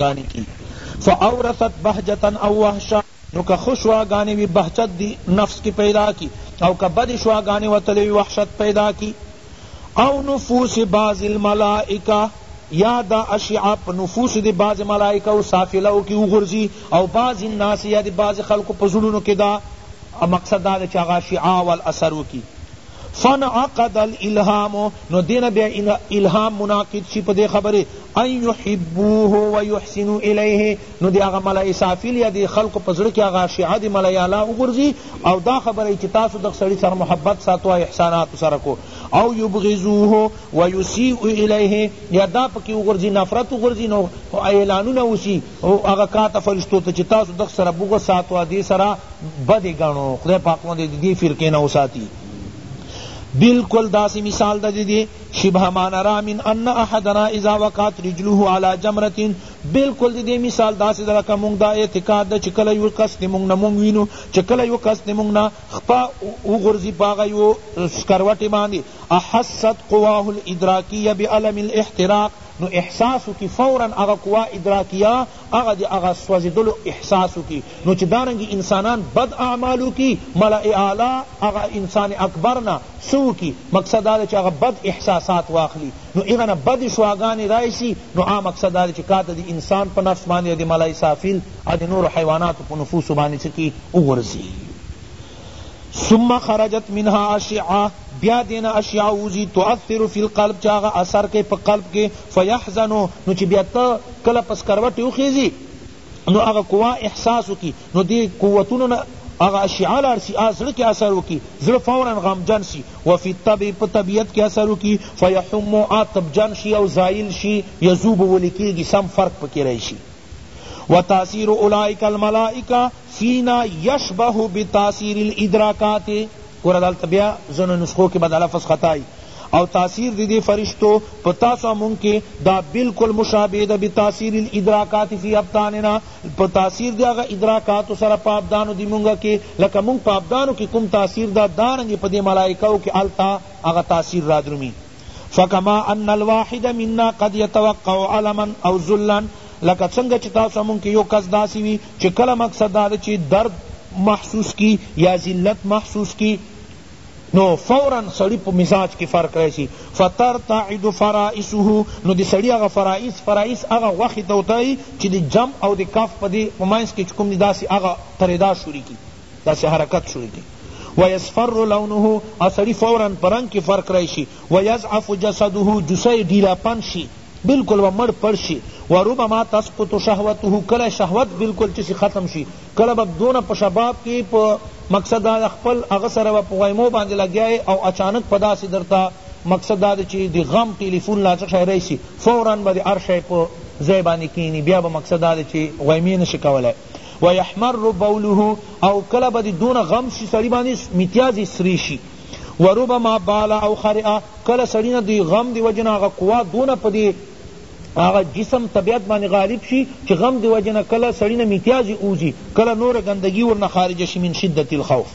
ګانې کی فاورثت بهجتا او وحشا نو که ښه شوا ګانې وی بهجت دی نفس کی پیدا کی او که بد شوا ګانې وتلی وی وحشت پیدا کی او نفوس بعض الملائکه یا دا اشعه په نفوس دی بعض ملائکه او سافلو کی وغورځي او بعض الناس یا دی بعض خلق په زړونو کی دا مقصد دا چې هغه شعاع والاثر وکړي فانعقد الالهام نو دین بیا الهام منعقد شی پدی خبری ان یحبوه و یحسنو الیه نو دی هغه ملائ سافل یا دی خلق پزړه کی هغه شیعه دی ملائ اعلی وګرځی او دا خبری چې تاسو د سړی سره محبت ساتو احسانات سره کو او یبغضوه و یسیء الیه یا دا پکی وګرځی نفرت وګرځی نو اعلانونه وسی او هغه کاته فرشتو ته چی تاسو دغ سره بغض ساتو ادی سره بدی ګڼو خدای پاک مو دی دی فرقی نه وساتی بلکل داسی مثال دا دی دی شبه ما نرا من ان احدنا اذا وقعت رجله على جمرت بلکل دی دی مثال داسی دا لکه مونږ دا اعتقاد دا چکل یو کس دی مونږ نه مونږ وینو چکل یو کس دی مونږ نه خپا او غرزی پاغه یو سکروټی باندې احست قواه الادراکیه بعلم الاحتراق نو احساس وکړي فورا هغه قوا ادراکیه هغه د هغه سوځیدلو احساس وکړي نو چې دارنګې انسانان بد اعمال وکړي ملأ اعلی هغه انسان اکبر نه څه وکړي مقصد دا دی چې هغه بد احساسات واخلي نو هغه نه بدې شعاګانې راشي نو عام مقصد دا دی چې کاته د انسان په نفس باندې او د ملأ سافل او د نورو حیواناتو په نفوسو باندې څه کړي وغورځي ثم خرجت منها اشعه بیا دینا اشعه وزی تؤثر فی القلب چاغه اثر کې په قلب کې فیحزن نو چې بیا ته کله پس کروټ یو خېزی نو هغه قوا احساس کی نو دی قوتونو نه اغا اشعال ارسی ازړه کی اثر وکي زړه فورا غمجن سی وفي طب په طبیعت کی اثر وکي فیحم اتبجن شي او زائل شي یذوب ولکیږي سم فرق پکې راشي وتاثیر اولئک الملائکه فینا یشبه بتاثیر الادراکات ګوره دلته بیا ځینو نسخو کې به دا لفظ خطا وي او تاثیر دی دی فرشتو په تاسو مونږ کې دا بالکل مشابه ده بتاثیر الادراکات فی ابداننا په تاثیر دی هغه ادراکات سره په ابدانو دی مونږ کې لکه مونږ په ابدانو کې کوم تاثیر ده دارنګې په دې ملائکو کې هلته هغه تاثیر رادرومي فکما ان الواحد منا قد يتوقع علما او ذلا لکه څنګه چې تاسو مونږ کې یو کس داسې وي چې کله مقصد دا چې درد محسوس کی یا ذلت محسوس کی نو فورا سړی په مزاج کې فرق راشي فترتعد فرائسه نو د سړی هغه فرائس فرائس هغه وخت ته وتای چې د جم او د کف په دې ممانس کې کوم داسې هغه تردا شوري کی داسې حرکت شروع کړي ويصفر لونه او سړي فورا په رنګ کې فرق راشي ويضعف جسده جسه یې ډیلا پن شي بالکل و مړ پړ شي وربما تسقط شهوته کله شهوت بالکل چې ختم شي کله به دونه په شباب کې په مقصد دا خپل هغه سره به په ویمو باندې لګیا او اچانک په داسې درته مقصد دا چې د غم ټلیفون لا څه شی راشي فورا به د هر شی په ځای باندې کینی بیا به مقصد دا چې ویمې نشي کولای ويحمر بوله او کله به دی دون غم شی سړی باندې میتیازی سری شی وربما بال او خرئا کله سړی نه دی غم دی وجنه هغه قوا دون پدی هغه جسم طبیعت باندې غالب شي چې غم دی وجنه کله سړی نه میتیازی اوزی کله نور گندگی ورنه خارج شي من شدت الخوف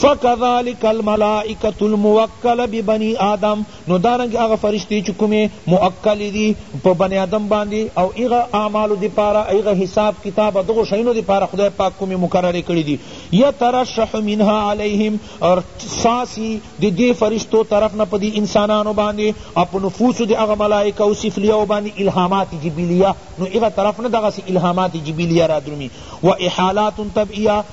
فکذلک الملائکة الموکلة ببنی آدم نو دارنګه هغه فرشتی چی کومی موکل دی په بنی آدم باندی او هغه اعمالو دی پاره هغه حساب کتاب دغو شیانو دی پاره خدای پاک کومی مقرری کړی دی یترشح منها علیہم اور ساسی دی دی فرشتو طرف نه پدی انسانانو باندی او په نفوس دی هغه ملائکه او سفلیو باندی الہامات جبلیه نو هغه طرف نه دغه الہامات جبلیه را درومی و احالات طبعیه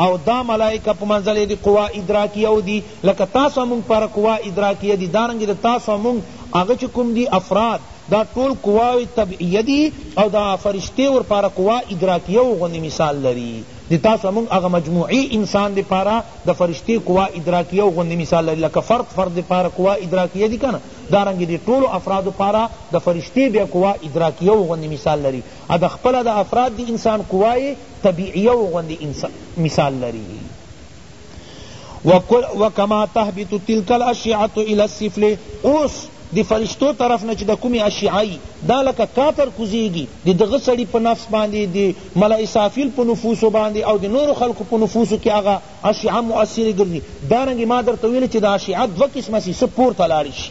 او دا ملائکه په منزله دی قوا ادراکیه او دی لکه تاسو مونږ پر قوا ادراکیه دی دارنګه د تاسو مونږ هغه چه کوم دی افراد دا ټول قواوی طبعیه دی او دا فرشته ور پاره قوا ادراکیه او غوندی مثال لری د تاسو مونږ هغه مجموعی انسان دی پاره د فرشته قوا ادراکیه او غوندی مثال لری لکه فرد فرد دی پاره قوا ادراکیه دی کنه دارنګه دی ټول افراد پاره د فرشته بیا قوا ادراکیه او غوندی مثال لری ا د خپل د افراد دی انسان قوا طبیعیو غوندی مثال لری وکما تهبط تلک الاشعه الی السفل اوس دی فرشتو طرف نه چې د کومې اشعای دا لکه کاتر کوزیږي د دغه سړي په نفس باندې د ملا اسافیل په نفوسو باندې او د نورو خلکو په نفوسو کې هغه اشعه مؤثرې ګرځي دارنګې ما درته ویلي چې د اشعه دوه قسمه سي څه پورته لاړې شي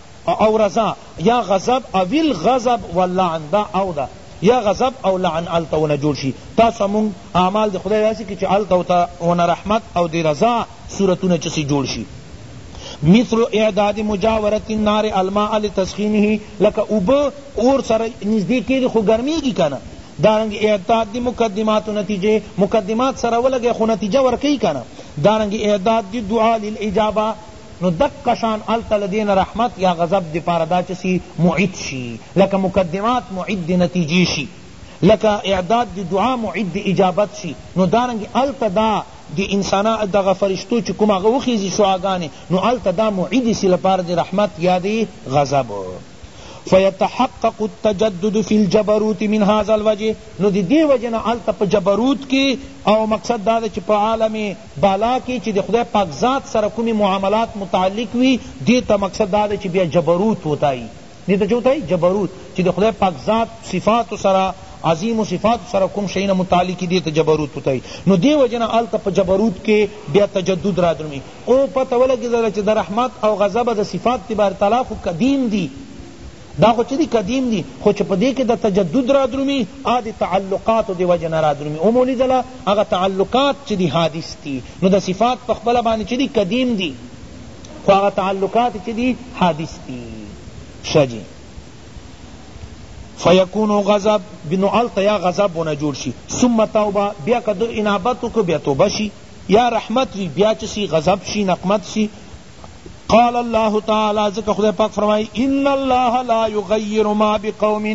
او رضا یا غضب اویل غضب واللعن دا او دا یا غضب او لعن علته ونه جوړ شي تاسو مونږ اعمال د خدای داسې کې چې علته وته ونه رحمت او د رضا صورتونه چسې جوړ شي مثل اعداد مجاورت النار الماء لتسخینه لکه اوبه اور سره نږدې کېږي خو ګرمېږي کنه دارنگ اعداد دی مقدمات و نتیجے مقدمات سره ولگے خو نتیجہ ورکی کنا دارنگ اعداد دی دعا للاجابہ نو دقه شان هلته له دې نه رحمت یا غضب دپاره دا چه سی معد شي لکه مقدمات معد د نتیجې شي لکه اعداد د دعا معد د اجابت شي نو دارنګه هلته دا د انسانا دغه فرشتو چه کوم هغه وخیزي شعاګانې نو هلته دا معد شي لپاره د رحمت یا د غضب فیتحقق التجدد فی الجبروت من هذا الوجه نو دی دی وجه نه هلته په جبروت کی او مقصد دا ده چه په عالم بالا کی چی د خدای پاک ذات سره کومی معاملات متعلق وی دی ته مقصد دا ده چی بیا جبروت وتایی دی ته چه وتایی جبروت چی د خدای پاک ذات صفاتو سره عظیم الصفات سره کوم شی نه متعلق وی دی ته جبروت وتایی نو دی وجه نه هلته په جبروت کی بیا تجدد رادرومی او پته ولګیدله چی د رحمت او غضب د صفات دی باری تعالی خو قدیم دی دا خو چه دی قدیم دی خو چه په دی که د تجدد را درومی هغه د تعلقاتو دی وجه نه را درومی او مو لیدلا هغه تعلقات چه دی حادث دی نو دا صفات په خپل باندې چه دی قدیم دی خو هغه تعلقات چه دی حادث دی شه جی فیکون غضب بنو التا یا غضب ونه جوړ شي ثم توبه بیا که دو انابت کو بیا توبه شي یا رحمت وی بیا چسی غضب شي نقمت شي قال الله تعالی ذکر خدای پاک فرمائی ان الله لا یغیر ما بقوم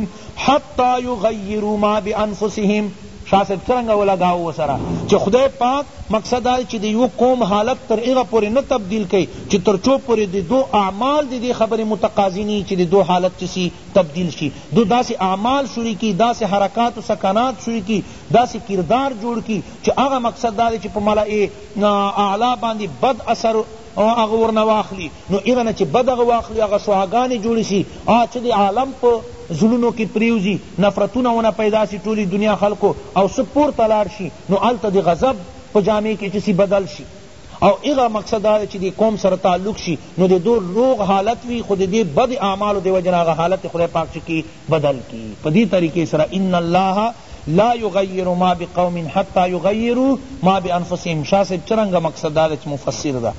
حتی یغیروا ما بانفسهم شاہ صاحب څرنګه ولګاو وسره چې خدای پاک مقصد دا چې د یو قوم حالت تر هغه پورې نه تبدیل کړي چې تر څو پورې د دو اعمال د دې خبرې متقاضي نه چې د دو حالت چې سي تبدیل شي دو داسې اعمال شروع کی داسې حرکات و سکنات شروع کی داسې کردار جوړ کی چې هغه مقصد دا چې په ملائې اعلی باندی بد اثر هغه ورنه واخلی نو هغه نه چه بد هغه واخلی هغه شعاګانی جوړی سی هغه چه د عالم په زړونو کی پریوزی نفرتونه ورنه پیدا سی ټولی دنیا خلقو او څه پورته لاړ شی نو هلته د غضب په جامه کی چه سی بدل شی او هغه مقصد دا دی چه دی قوم سره تعلق شی نو د دو روغ حالت وی خو د دی بد اعمالو دی وجه نه هغه حالت خدای پاک چه کی بدل کی پدی طریقی سره ان الله لا یغیر ما بقوم حتی یغیرو ما بانفسهم شاہ صاحب چرنگا مقصد دا چی مفسر دا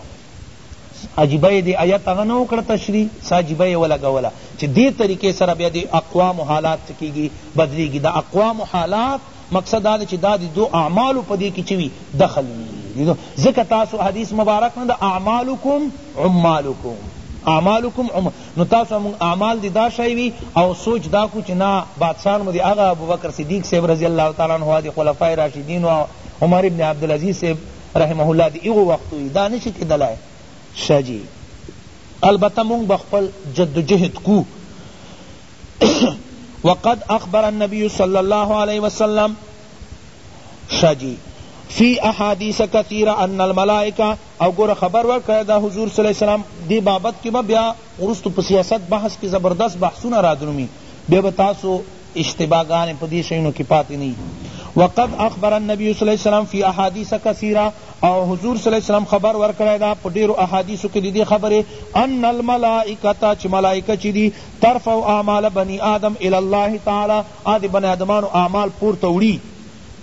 عجیبه دی آیت هغه نه وکړه تشریح سا عجیبه یې ولګوله چې دې طریقې سره بیا د اقوامو حالات څه کېږي بدلېږي د اقوامو حالات مقصد دا دی چې دا د دو اعمالو په دې کې چې وي دخل وي ځکه تاسو حدیث مبارک نه د اعمالکم عمالکم اعمالکم عمال نو تاسو امون اعمال دی دا شای وی او سوچ دا کو چی نا بادشاہان مو دی اغا ابوبکر صدیق صاحب رضی اللہ تعالی عنہ دی خلفاء راشدین و عمر ابن عبدالعزیز صاحب رحمه الله دی اغو وقت وی دا نشی کیدلای شا جی البته مونږ به خپل جدوجهد کو وقد اخبر النبی صلی الله علیه وسلم شجی فی احادیث کثیرہ ان الملائکہ او ګوره خبر ورکړه د حضور صلی الله علیه وسلم دې بابت کې به بیا وروسته په سیاست بحث کې زبردست بحثونه رادرومي بیا به تاسو اشتباه ګانې په دې شیونو کې پاتې نه وقد اخبر النبی صلی الله علیه وسلم فی احادیث کثیره او حضور صلی الله علیه وسلم خبر ورکړی دا په ډیرو احادیثو کې د دې خبرې ان الملائکه چې ملائکه چې دي ترفع اعمال بنی آدم الی الله تعالی ا د بنی آدمانو اعمال پورته وړي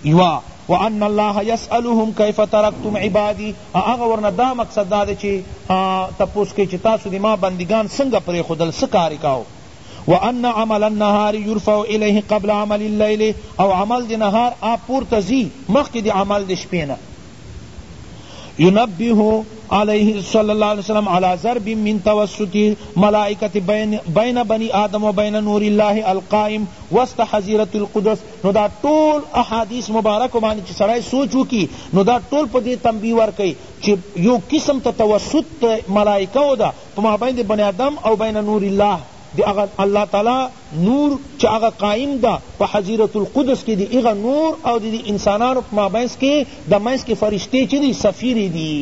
یوا وان الله یسألهم کیف ترکتم عبادی او هغه ورنه دا مقصد دا دی چی تپوس کئی چی تاسو دی ما بندگان سنگه پریخودل څه کار یې کاؤ وان عمل النهار یرفع الیه قبل عمل اللیل او عمل دی نهار آ پورته ځی مخکی دی عمل دی شپې نه ينبه عليه صلى الله عليه وسلم على ضرب من توسط ملائکة بین بنی آدم و بین نور الله القائم وسط حزیرت القدس نو دا ټول احادیث مبارکو باندې چې سړی سوچ وکړي نو دا ټول په دې تنبیه ورکوي چې یو قسم ته توسط د ملائکو ده په مابین د بني آدم او بین نور الله د هغه الله تعالی نور چې هغه قایم ده په حظیرة القدس کې د هغه نور او د انسانانو په مابین کې د منځ کې فرشتې چې دي سفیر دي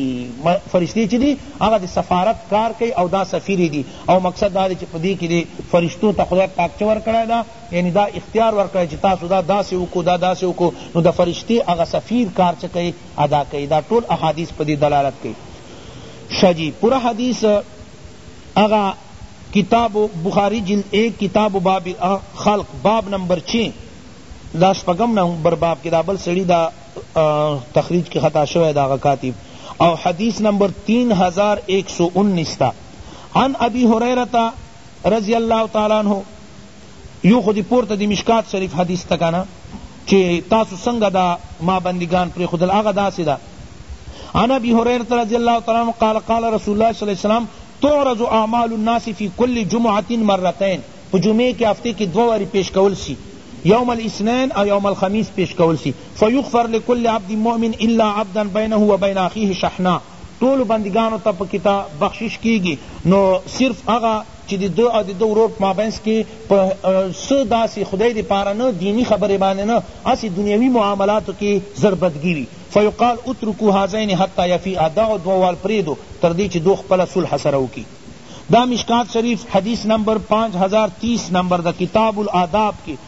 فرشتې چې دي هغه د سفارت کار کوي او دا سفیر دي او مقصد دا دی چې په دې کې د فرشتو ته خدای پاک څه ورکړی ده یعنی دا اختیار ورکړی چی تاسو دا داسی وکړو دا داسی وکړو نو د فرشتی هغه سفیر کار چه کئی ادا کئی دا ټول احادیث پدی دلالت کئی شا جی پورا حدیث اغا کتاب بخاری جلد ایک کتاب باب خلق باب نمبر چھ دا شپگم نمبر باب کی دا بل سڑی دا تخریج کی خطا شوی دا غکاتیب او حدیث نمبر تین ہزار ایک سو انیس تا عن ابی حریرتا رضی الله تعالی عنہ یو خو دی پورته دی مشکات شریف حدیث ته کنه چې تاسو څنګه دا ما بندگان پرې خودل هغه داسې ده عن ابي هريره رضي الله تعالى عنه قال قال رسول الله صلى الله عليه وسلم تعرض اعمال الناس في كل جمعه مرتين په جمعه کې هفته کې دوه واری پیش کول سی یوم الاثنين او یوم الخميس پیش کول سی فيغفر لكل عبد مؤمن الا عبدا بينه وبين اخيه شحنا ټولو بندګانو ته په کی ته بخشش کیږی نو صرف هغه چی د ده او د ده ورور په مابینځ کی په څه داسی خدای د پاره نه دینی خبری باندی نه هسی دنیوی معاملاتو کی زړه بدګی وی فیقال اترکو هذین حتی یفیئا دغه دوه وال پریږدو تر دی چی دوه خپله صلح سره وکی دا مشکوة شریف حدیث نمبر پنج هزار تیس نمبر ده کتاب الآداب کی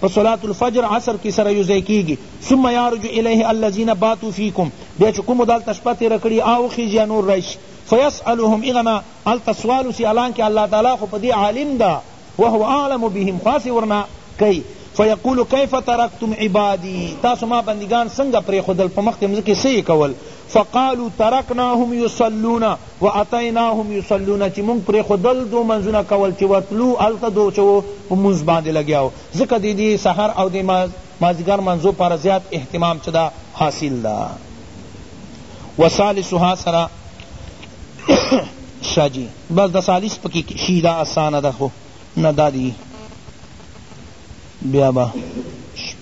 په صلاة الفجر عصر کی سره یو ځای کیږی ثم یعرج الیه الذین باتوا فیکم بیا چې کومو دلته شپه تیره کړي هغه وخیژي یا نور راشي فیسألهم هغه نه هلته سوال وسي حالانکه الله تعالی خو په دې عالم ده وهو اعلم بهم خو هسې ورنه کوي فیقول کیف ترکتم عبادی تاسو ما بندگان څنګه پرېښودل په مخکې مځکې څه یې کول فقالو ترکناهم یصلون واتیناهم یصلون چی مونږ پریښودل دو منځونه کول چی ورتلو هلته دو چه په مونځ باندی لګیا وو ځکه دی دی سحر او دی مازدیګر منځو پاره زیات اهتمام چه ده حاصل ده وثالثها سره شا جی بس دا ثالث پکی شی دا آسان ده خو نه دا دی بیا با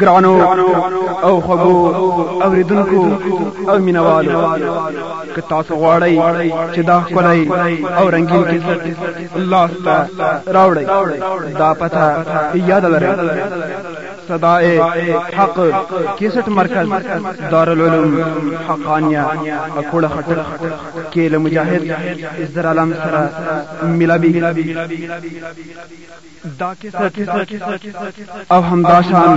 ګرانو او خوګو اوریدونکو او مینوالو که تاسو غواړئ چې دا ښکلی او رنگین کیسټ لاس ته راوړئ دا پته یاد لرئ صدائے حق کیسٹ مرکز دارالعلوم حقانیہ اکوڑا خطر کیل مجاہد ازدر علم سرا ملابی دا کیسټ او همداشان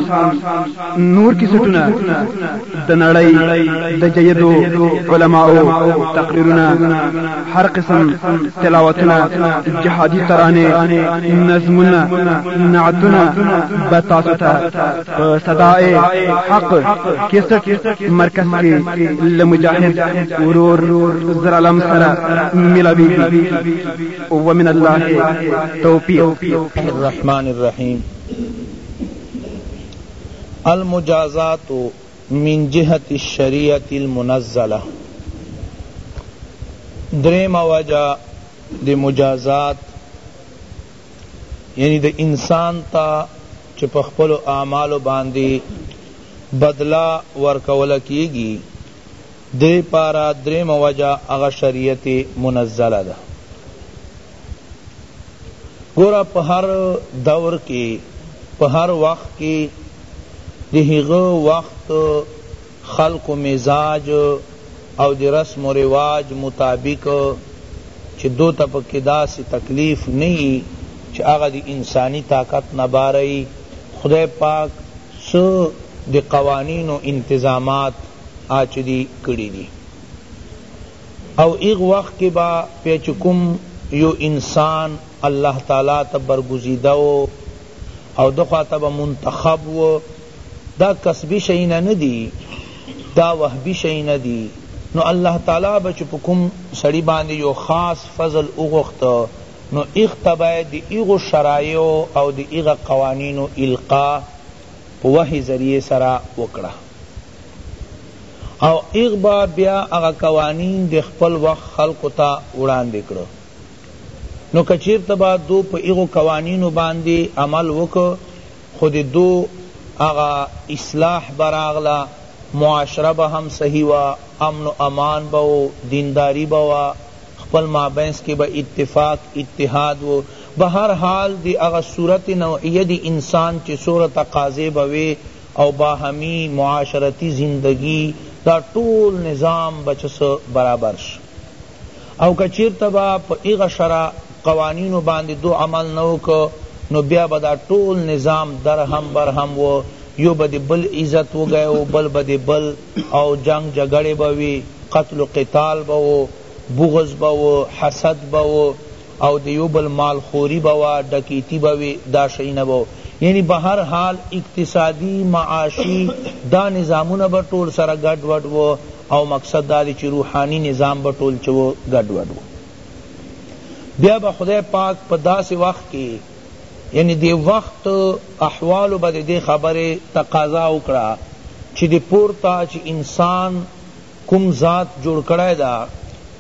نور کیسټونه د نړۍ د جیدو علماو تقریرونه هر قسم تلاوتونه جهادي ترانه نظمونه نعتونه به تاسو ته په صداي حق کیسټ مرکز کې لمجاهد ورور زرالم سره ملاوي ومن الله توفیق الرحمن الرحیم المجازات من جهت الشریعت المنزله دریم وجہ دی مجازات یعنی د انسان تا چې په خپل اعمالو باندې بدلا ورکول کیږي دې پاره درېمه وجه هغه شريعت منزله ده. ګوره په هر دور کې په هر وخت کې د هغه وخت خلقو مزاج او د رسم و رواج مطابق چې دوئ ته په کې داسې تکليف نه وي چې هغه د انساني طاقت نه باره وي خدای پاک څه د قوانينو انتظامات هغه چه دی کړی دی او ایغ وخت که با پی چه کوم یو انسان الله تعالی ته برگزیده وو او ده خوا ته به منتخب وو دا کسبی شئینا ندی دا وهبی شئینا دی نو الله تعالی به چه په کوم سړی باندی یو خاص فضل وغوښت نو ایغ ته به دی ایغو شرایعو او دی ایغ قوانینو القاء په وحی ذریعه سره وکړه. او هغه به بیا هغه قوانین د خپل وخت خلقو ته وړاندې کړو نو که چیرته به دو په هغو قوانینو باندې عمل وکړو خو د دو هغه اصلاح به راغله معاشره به هم صحیح وه امن و امان به و دینداری به وه خپل مابینس کې به اتفاق اتحاد و بهرحال د هغه صورت نوعیه د انسان چې څوره تقاضې به وې او باهمی معاشرتی زندګی دا ټول نظام به چه څه برابر شی او که چیرته به په هغه شرع قوانینو باندی دو عمل نه وکړو نو بیا به دا ټول نظام درهم برهم وو یو به دی بل عزت وږیو بل به دی بل او جنګ جګړی به وی قتل و قتال به وو بغض به وو حسد به وو او د یو بل مال خوری به وه ډکیتی به وی دا شیونه به وه یعنی په هر حال اقتصادی معاشی دا نظامونه به ټول سره ګډ وډ وه او مقصد دا دی چی روحانی نظام به ټول چه وه ګډ وډ وه بیا به خدای پاک په داسی وخت کی یعنی دی وخت احوالو به دی خبری تقاضا وکړه چی دی پورته چی انسان کوم ذات جوړ کړی ده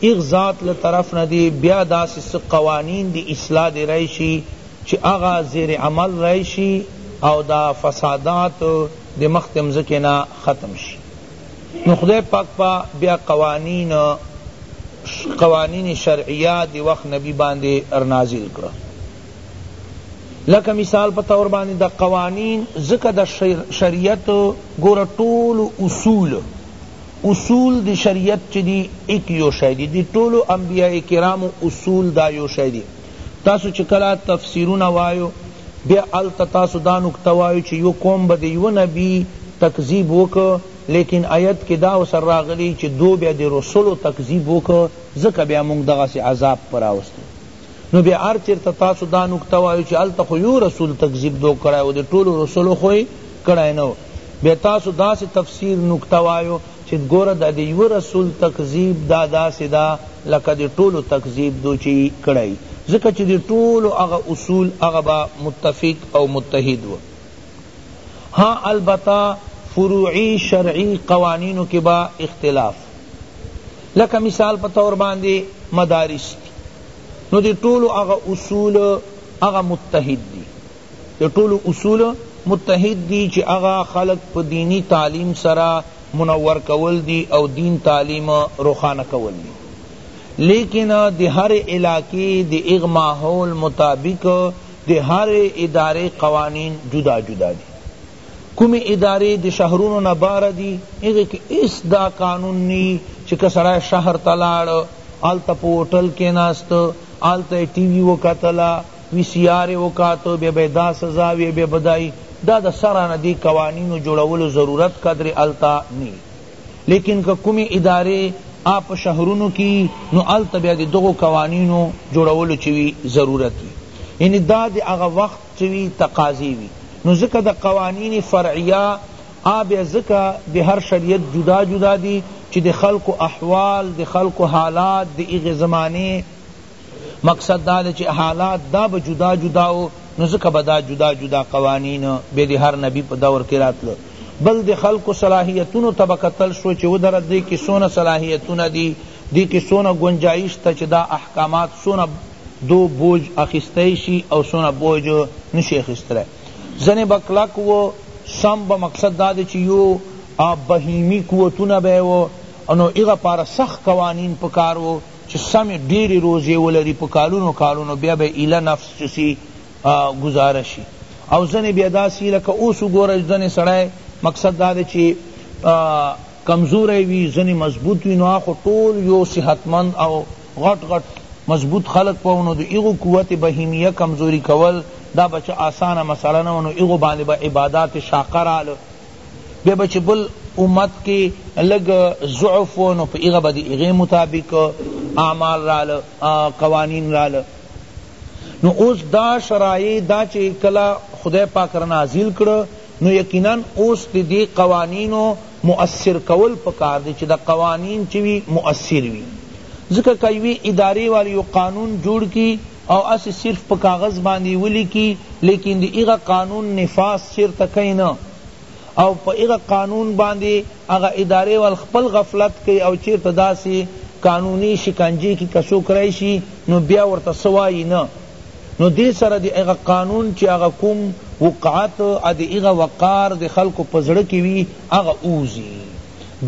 هغ ذات له طرف نه دی بیا داسی څه قوانین دی اصلاح دی راشی چی هغه زیر عمل راشی او دا فسادات د مخ د مځکی نه ختم شی نو خدای پاک به بیا قوانین قوانین شرعیه د وخت نبی باندی رنازل کړه لکه مثال په طور باندی دا قوانین ځکه د شریعت ګوره ټول اصول اصول دی شریعت چی دی ایک یو شی دی دی ټولو انبیاء کرامو اصول دا یو شی دی تاسو چی کله تفسیرونه وایو بیا هلته تاسو دا نکته وایو چی یو قوم به د یوه نبی تکذیب وکړو لیکن آیت کی دا اوسر راغلی چی دوی بیا د رسلو تکذیب وکړو ځکه بیا مونږ دغسی عذاب په راوستو نو بیا هر چیرته تاسو دا نکته وایو چی هلته خو یو رسول تکذیب دو کړی او د ټولو رسولو خو یې کړی نه بیا تاسو داسې تفسیر نکته وایو چی ګوره دا د یوه رسول تکذیب دا داسې ده لکه د ټولو تکذیب دو چی کړی ځکه چی د ټولو هغه اصول هغه به متفق او متحد وو ها البته فروعی شرعی قوانینو کی به اختلاف لکه مثال په طور باندې مدارس دی نو دی ټولو هغه اصول هغه متحد دی دی ټولو اصول متحد دی چې هغه خلق په دینی تعلیم سره منور کول دی او دین تعلیم روخانه کول دی لیکن دی هر علاقی دی اغ ماحول مطابق دی هر ادارے قوانین جدا جدا دی کومی اداری د شهرونو نه بهر دی هغی کی هیڅ دا قانون نی چی که سړی شهر ته لاړ هلته په هوټل کیناست هلته یی ټی وی وکتله وی سی آر یی وکاته بیا به یی دا سزا وی بیا به دا یی دا د سره نه دی قوانینو جوړولو ضرورت قدر هلته نی لیکن که کومی اداری آ په شهرونو کی نو هلته بیا د دغو قوانینو جوړولو چی وی ضرورت وی یعنی دا د هغه وخت چه وی تقاضی وی نو ځکه د قوانین فرعیه آ بیا ځکه د هر شریعت جدا جدا دی چه د خلقو احوال د خلقو حالات د هغی زمانی مقصد دا دی چه حالات دا به جدا جدا وو نو ځکه به دا جدا جدا قوانین بیا د هر نبی په دور کی راتله بل د خلقو صلاحیتونو ته به کتل شو چه ودره دی کی سونه صلاحیتونه دی دی کی سونه گنجایش ته چه دا احکامات سونه دو بوج اخیستای شی او څونه بوج نشی اخیستلای ځنی به کلک وو سم به مقصد دا دی چی یو بهیمی قوتونه به وو نو هغه پاره سخت قوانین پکار وو چی سمی ډیری روزی ولری په کالونو کالونو بیا به ایله نفس چسی ګزاره شی او ځنی بیا داسی لکه اوس وګوره ځنی سړی مقصد دا دی چی کمزوری وی ځنی مضبوط وی نو هغه خو ټول یو صحت مند او غټ غټ مضبوط خلق به وو نو د هغو قوت بهیمیه کمزوري کول دا به چه آسانه مسئله نه وه نو هغو باندې به عبادات شاقه راله بیا به چه بل امت کې لږ ضعف وو نو په هغه به د هغې مطابق اعمال راله قوانین راله نو اوس دا شرایع دا چه کله خدای پاک رانازل کړه نو یقینا اوس د دې قوانینو موثر کول پکار دی چی دا قوانین چه وی موثر وی ځکه که یوی اداری والا یو قانون جوړ کی او هسی صرف په کاغذ باندی ولیکی لیکن د هغه قانون نفاذ چیرته کئ نه او په هغه قانون باندی هغه اداری والا خپل غفلت کئ او چیرته داسی قانونی شکنجه کی که څوک راشی نو بیا ورته څه وایی نه نو دی سره دی هغه قانون چی هغه کوم وقعت ادی هغه وقار دی خلق په زړه کی وی هغه اوزی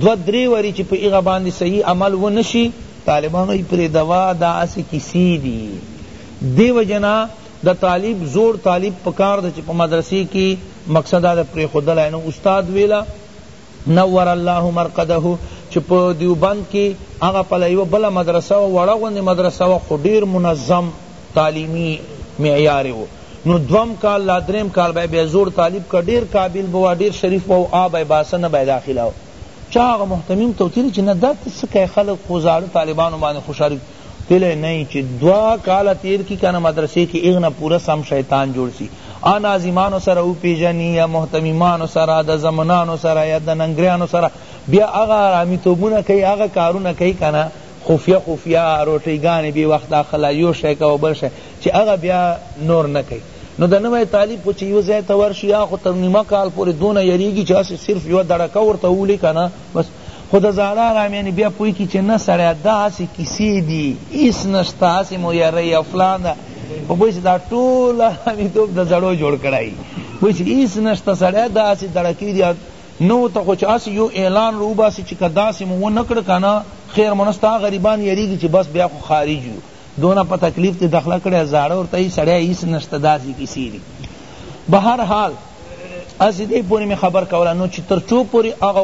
دو دری وری چی په هغه باندی صحیح عمل و نشی طالبان وی پری دوا دا اسی کسی دی دی وجنا دا طالب زور طالب پکار دا چی په مدرسی کی مقصد دا پری خودل اینو استاد ویلا نور الله مرقده چی په دیوبند کی هغه پله یوه بله مدرسه وه وړه غوندی مدرسه وه خو ډیر منظم تعلیمی معیار یې وو نو دوم کال لا دریم کال به یې بیا زوړ طالب که ډیر قابل به وه ډیر شریف به وه آ به یې باسه نه به یې داخلاوه چا هغه محتمیم ته وتلی چی نه دا ته څه کای خلک خو زاړه طالبانو باندې خوشحالی تلے نئی چی دوا کالا تیر کی کنه مدرسه کی اغنا پورا سم شیطان جوړ سی ا ناظمانو سره او پیجنی یا محتمیمانو سره د زمنانو سره یا د ننګریانو سره بیا اغا رامی توبونه کئی اغا کارونه کئی کنه خفیه خفیه روټی گانی بی وقت اخلا یو شی کا و بل شی چی اغا بیا نور نکئی نو د نوې طالب خو چې یو ځای ته ورشي یا خو تر نیمه کال پورې دونه یریږي چې هسې صرف یوه دړکه ورته وولي که نه بس خو د زاړه آرامیان بیا پوه کی چی نه سړیه دا هسی کیسی دی هیڅ نشته هسی مو یری او فلان ده خو پوه شی دا ټول آرامیتوب د زړو جوړ کړی پوه شی هیڅ نشته سړیه دا هسی دړکی دی نو ته خو چی هسی یو اعلان رو باسی چی که داسی مو ونه کړ کنه خیر مو نشته هغه غریبان یریږی چی بس بیا خو خارج یو دونه په تکلیف تی دخله کړی زاړه ورته یی سړیه هیڅ نشته داسی کیسی دی بهر حال اسی دی پوری می خبر کولا نو چی تر چو پوری اغا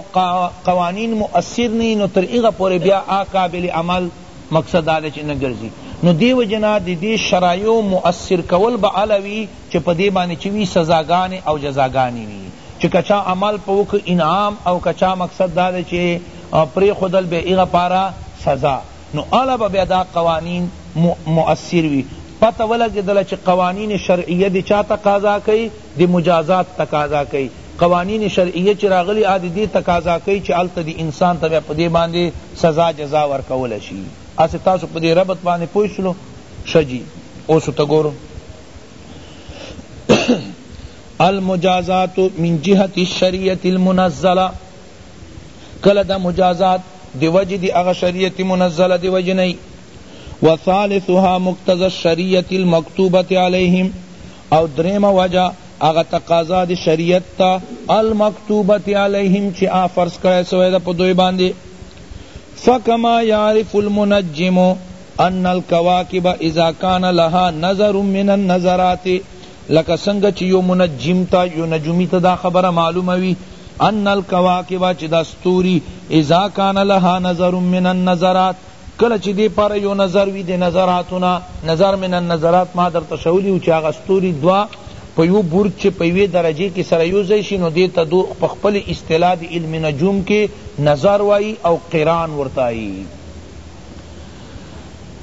قوانین مؤثر نی نو تر ایغا پوری بیا آ قابل عمل مقصد دا دی چی نگرزی نو دیو جنا دی دی شرایو مؤثر کول با علوی چی پا دی بانی چی وی سزاگانی او جزاگانی وی چی کچا عمل پا وک انعام او کچا مقصد دا دی چی پریخودل بی ایغا پارا سزا نو اله به بیا دا قوانین موثر وی پته ولګیدله چی قوانین شرعیه د چا تقاضا کئی د مجازات تقاضا کئی قوانین شرعیه چی راغلی آ د دی تقاضا کئی چی هلته دی انسان ته بیا په دی باندی سزا جزا ورکول شی هسی تاسو په دی ربط باندی پوه شولو ښه جی اوس ورته ګورو المجازات من جهة الشریعة المنزلة کله دا مجازات دی وجه دی اغا شریعت منزل دی وجه نئی و ثالثها مقتضى الشریعت المکتوبت علیہم او دریم وجہ اغا تقاضا دی شریعت تا المکتوبت علیہم چی آ فرض کرے سوئے دا پا دوی باندے فکما یعرف المنجم ان الكواکب اذا کان لها نظر من النظرات لکه څنګه چی یو منجم ته یو نجومی ته دا خبره معلومه وی ان الکواکب چی دا ستوری اذا کان لها نظر من النظرات کله چی دی پر یو نظر وی دی نظراتنا نظر من النظرات ما در ته ښولی وو چی هغه ستوری دوه په یو برج چی په یوی درجه کی سره یو ځای شی نو دی ته دو په خپل اصطلاح دی علم نجوم کی نظر وایی او قران ورته وایی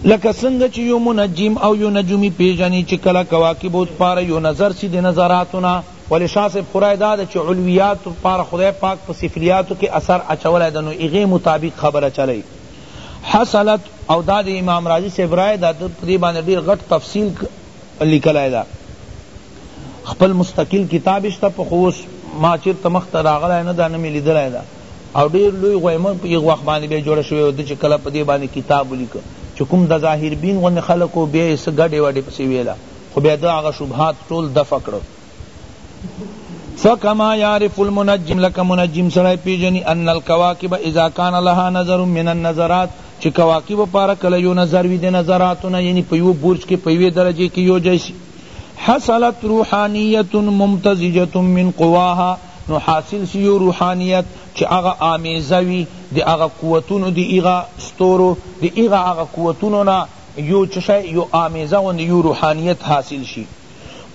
لکه څنګه چی یو منجم او یو نجومی پیژنی چی کله کواکبو دپاره یو نظر سی د نظراتو نه ولی شاه صاحب خو رای داده چی علویاتو دپاره خدای پاک په سفلیاتو کی اثر اچولی ده نو هغی مطابق خبره چلی حصلت او دا د امام رازی صاحب رای ده ده په دی باندی ډیر غټ تفصیل لیکلی ده خپل مستقل کتاب شته په خو اوس ما چیرته مخته راغلی نده نه می لیدلی ده او ډیر لوی غویمن په هغه وخت باندې بیا جوړ شوی د چې کله په دې باندې کتاب ولیکه چې کوم د ظاهر بین غوند خلکو بیا یې څه ګډې وډې پسې ویله خو بیا د هغه شبهات ټول دفع کړو فکما یعرف المنجم لک منجم سره پیجنی ان الكواكب اذا كان لها نظر من النظرات چې کواکب پاره کله یو نظر وی د نظراتونه یعنی په یو برج کې په یو درجه کې یو جیسی حصلت روحانیت ممتزجه من قواها نو حاصل سی یو روحانیت چی هغه آمیزه وی د هغه قوتونو د هغه ستورو د هغه هغه قوتونو نه یو چه شی یو آمیزه غوندی یو روحانیت حاصل شی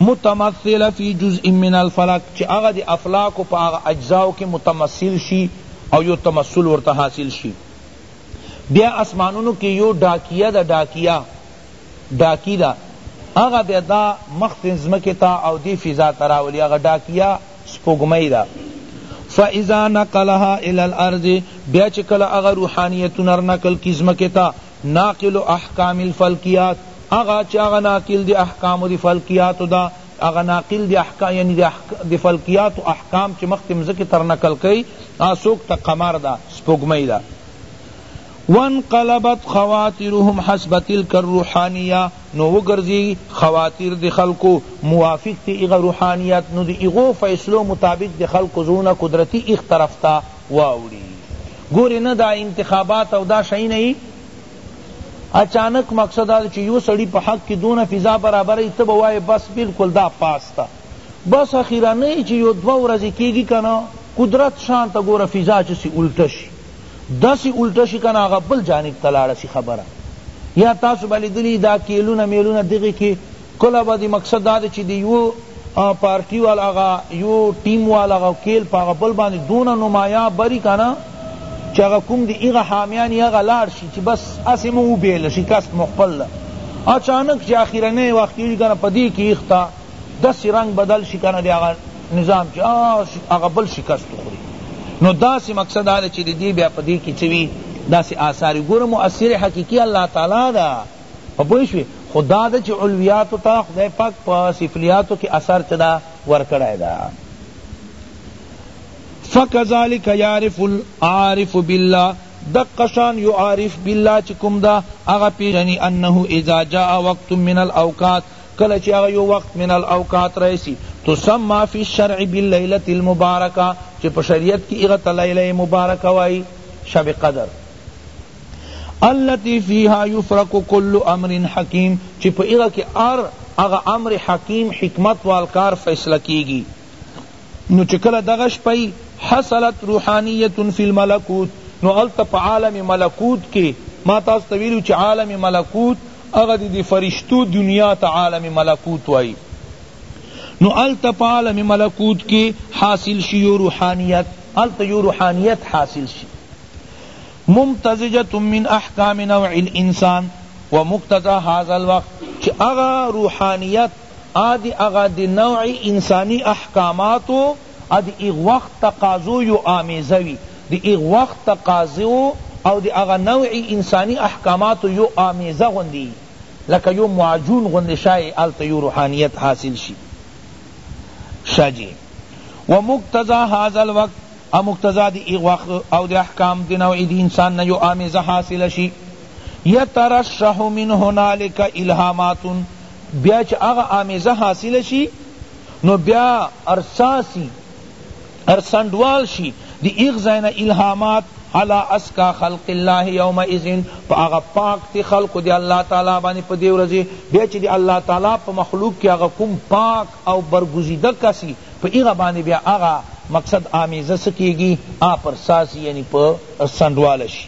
متمثل فی جزء من الفلک چی هغه د افلاکو په هغه اجزاو کی متمثل شی او یو تمثل ورته حاصل شی بیا اسمانونو کی یو ډاکیه ده ډاکیه ډاکی ده هغه بیا دا مخ ځمکی ته او دی فضا ته راولی هغه ډاکیه سپوږمۍ ده فاذا نقلها الى الارض بیا چې کله هغه روحانیتونه نقل کی ځمکې ته ناقل احکام الفلکیات هغه چې هغه ناقل دی احکام دی فلکیات دا هغه ناقل دی احکام یعنی دی فلکیات احکام چې مخکې ځمکې تر نقل کړي اسوک ته قمر دا سپوږمۍ دا وانقلبت خواطرهم حسب تلک الروحانیة نو وګرځی خواطر د خلقو موافق دی هغه روحانیت نو د هغو فیصلو مطابق د خلقو زړونه قدرتی هغ طرف ته واوړی ګوری نه دا انتخابات او دا شی نه اچانک مقصد دا چی یو سړی په حق کی دونه فضا برابری ته به وایی بس بلکل دا پاس ده بس اخیرنی چی یو دوه ورځی کیږی کنه قدرت شانته ګوره فضا چسی الټه شی داسی الټه شی کنه هغه بل جانب ته لاړه سی خبره یا تاسو به لیدلی دا کیلونه میلونه دغه کی کله به دی مقصد دا دی چی دی یو پارټی وال هغه یو ټیم وال هغه کیل په هغه بل باندې دونه نمایا بری کنه چی هغه کوم دی هغه حامیان یا هغه لاړ شي چی بس اسی مو بیل شي کس مخبل اچانک چی اخیرنه وخت یی کنه پدی کی اختا دس رنگ بدل شي کنه دی هغه نظام چی هغه بل شکست وخوری نو داسی مقصد دا ده چی دی بیا په دی کی څه وی داسی آثار وی ګوره مؤثر حقیقی الله تعالی ده په پوه شوی خو دا ده چی علویاتو ته خدای پاک په سفلیاتو کی اثر چه ده ورکړی ده فکذلک یعرف العارف باللہ دق شان یو عارف باللہ چی کم دا اغا پیجنی انه اذا جاء وقت من الاوقات کله چی هغه یو وقت من الاوقات راشی تسمی فی الشرع باللیلة المبارکة چی په شریعت کی هغه ته لیلة مبارکة وایی شب قدر التی فیها یفرق کل امر حکیم چی په هغه کی هر هغه امر حکیم حکمت وال کار فیصله کیږی نو چې کله دغه شپه حصلت روحانیت فی الملکوت نو هلته په عالم ملکوت کې ما تاسو ته ویلو چې عالم ملکوت هغه د فرشتو دنیا ته عالم ملکوت وایی نو الته په عالم ملکوت کې حاصل شي یو روحانیت الته یو روحانیت حاصل شي ممتزجه من احکام نوع الانسان ومقتضى هذا الوقت چې هغه روحانیت آ د هغه د نوع انسانی احکاماتو او د هغه وخت تقاضو یو آمیزه وی، د هغه وخت تقاضو او د هغه نوع انسانی احکاماتو یو آمیزه غوندی یی لکه یو معجون غوندی شای هلته یو روحانیت حاصل شی. شه جی. و مقتضی هذا الوقت او مقتضی د هغه وخت او د احکام د نوع د انسان نه یو آمیزه حاصله شی. یترشح من هنالک الهامات بیا چه هغه آمیزه حاصله شی نو بیا ارساسی ارسنډوال شی دی ایغ زین الهامات علی اسکا خلق الله یوم اذن پا آغا پاک تی خلق دی اللہ تعالی بانی پا دیو رزی بیا چی دی اللہ تعالی پا مخلوق کی آغا کم پاک او برگزیدہ کسی پا ایغا بانی بیا آغا مقصد آمیزہ سکیگی آپرساسی یعنی پا سنڈوالشی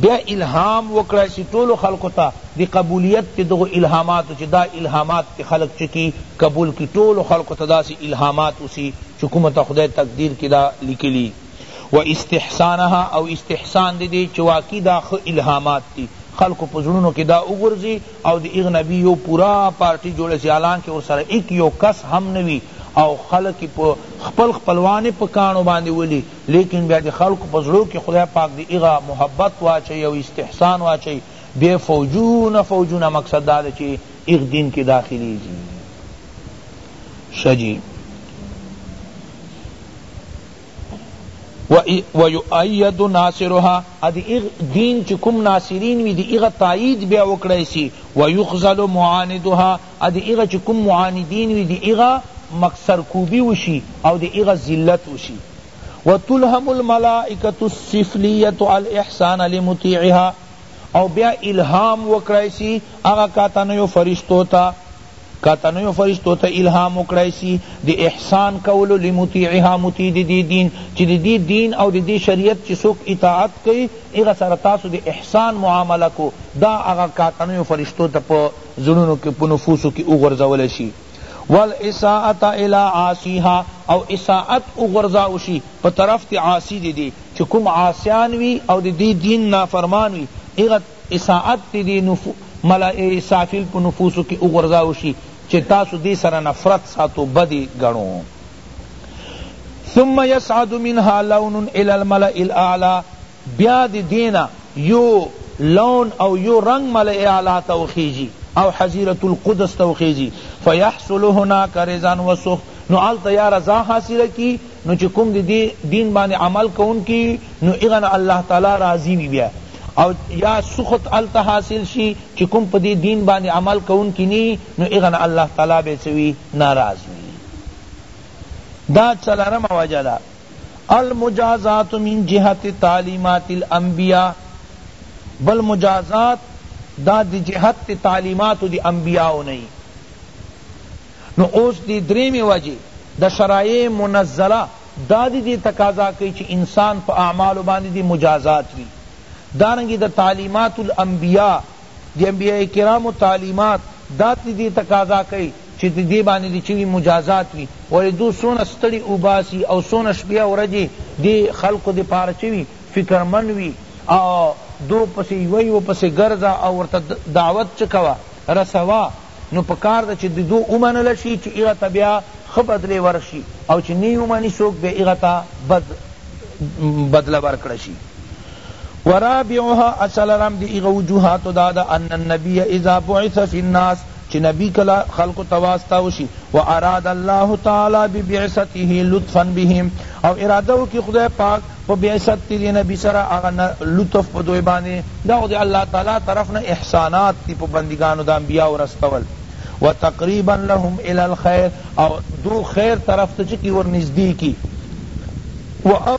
بیا الهام وکړه چی ټولو خلقو ته دی قبولیت تی دغو الهاماتو چی دا الهامات تی خلق چه کی قبول کی ټولو خلقو ته داسی الهامات وسی چی کومو ته خدای تقدیر کی دا لیکلی و استحسانها او استحسان دی دی چی واقعی دا ښه الهامات دی خلقو په زړونو کی دا وغورځی او دی هغه نه بی یو پورا پارټی جوړه سی حالانکه ورسره ایک یو کس هم نه وی او خلق یی په خپل خپلوان په کاڼو باندی ولی لیکن بیا د خلقو په زړو کی خدای پاک د هغه محبت واچوی او استحسان واچوی بیا یې فوجونه فوجونه مقصد دا ده چی هغه دین کی داخلیږی شه جی ويؤيد ناصرها ادي اغ دین چ کوم ناصرین وی دی اغ تایید بیا وکړای سی ويخذل معاندها ا د هغه چه کوم معاندین وی د هغه مخ سرکوبی وشی او د هغه ذلت وشی و تلهم الملائکة السفلیة الاحسان لمطیعها او بیا الهام وکړای سی هغه کاتنیو فرشتو ته کاتنیو فرشتو ته الهام وکړای سی د احسان کولو لمطیعها مطیع د دی دین چه د دی دین او د دی شریعت چه څوک اطاعت کئی هغه سره تاسو د احسان معامله کو دا هغه کاتنیو فرشتو ته په زړونو کې په نفوسو کې وغورځول شي والاساءة الی عاصیها او اساءت وغورځاو شي په طرف د عاصی د دې چې کوم عاصیان وي او د دې دین نافرمان وي هغه اساءت د دې نفوس ملائ اسرافیل په نفوسو کې وغورځاو شي چې تاسو دې سره نفرت ساتو بد یې ګڼو ثم یصعد منها لون الی الملأ الاعلی بیا د دې نه یو لون او یو رنګ ملء اعلی ته وخیژي او حظیرة القدس ته وخیژي فیحصل هناک رضا و سخط نو هلته یا رضا حاصله کړي نو چې کوم د دې دین باندې عمل کوونکي وي نو هغه نه الله تعالی راضي وي بیا او یا سخط هلته حاصل شي چې کوم په دې دین باندې عمل کوونکي نه وي نو هغه نه الله تعالی بیا څه وي ناراض وي دا څلورمه وجه ده المجازات من جهت تعلیمات الانبیاء بل مجازات دا دی جهت دی تعلیماتو دی انبیاءو نئی نو اوس دی دریمی وجه دا شرائع منزلہ دا دی دی تقاضا کئی چی انسان پا اعمالو باندی دی مجازات وی دارنگی دا تعلیمات الانبیاء دی انبیاء کرامو تعلیمات دا دی دی تقاضا کئی چی په دی باندی دی چوی مجازات وی ولی دو څونه ستړی اوباسی او څونه شپی او ورځی دی خلقو دی پاره چوی فکر مند وی او دو پسی یوه یوه پسی ګرځه او ورته دعوت چه کوه رسوه نو پکار ده چی ددو ومنل شی چی هغه ته بیا ښه بدلی ورشی او چی نی ومنی څوک بیا هغه ته بد بدله ورکړه شی ورابعها اڅلرم دی هغه وجوهاتو داده ان النبی اذا بعث فی الناس چی نبی کله خلقو ته واستاو شی واراد الله تعالی ببعثته لطفا بهم او اراده وکی خدای پاک په بعثت دی دی نبی سره هغه نه لطف په دوی باندی دا خو دی الله تعالی طرف نه احسانات دی په بندګانو د انبیاء رستول وتقریبا لهم الی الخیر او دو خیر طرف ته چه کی ورنزدی کی وامر